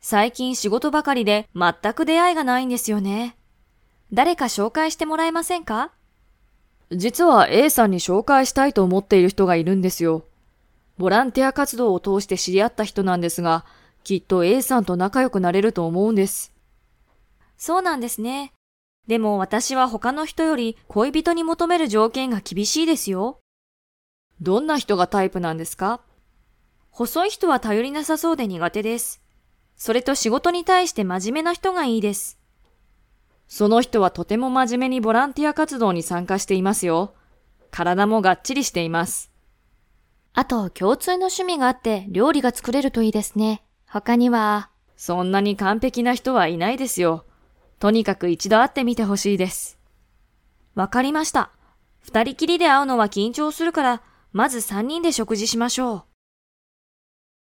最近仕事ばかりで全く出会いがないんですよね。誰か紹介してもらえませんか？実は A さんに紹介したいと思っている人がいるんですよ。ボランティア活動を通して知り合った人なんですが、きっと A さんと仲良くなれると思うんです。そうなんですね。でも私は他の人より恋人に求める条件が厳しいですよ。どんな人がタイプなんですか？細い人は頼りなさそうで苦手です。それと仕事に対して真面目な人がいいです。その人はとても真面目にボランティア活動に参加していますよ。体もがっちりしています。あと、共通の趣味があって料理が作れるといいですね。他には？そんなに完璧な人はいないですよ。とにかく一度会ってみてほしいです。わかりました。二人きりで会うのは緊張するから、まず三人で食事しましょう。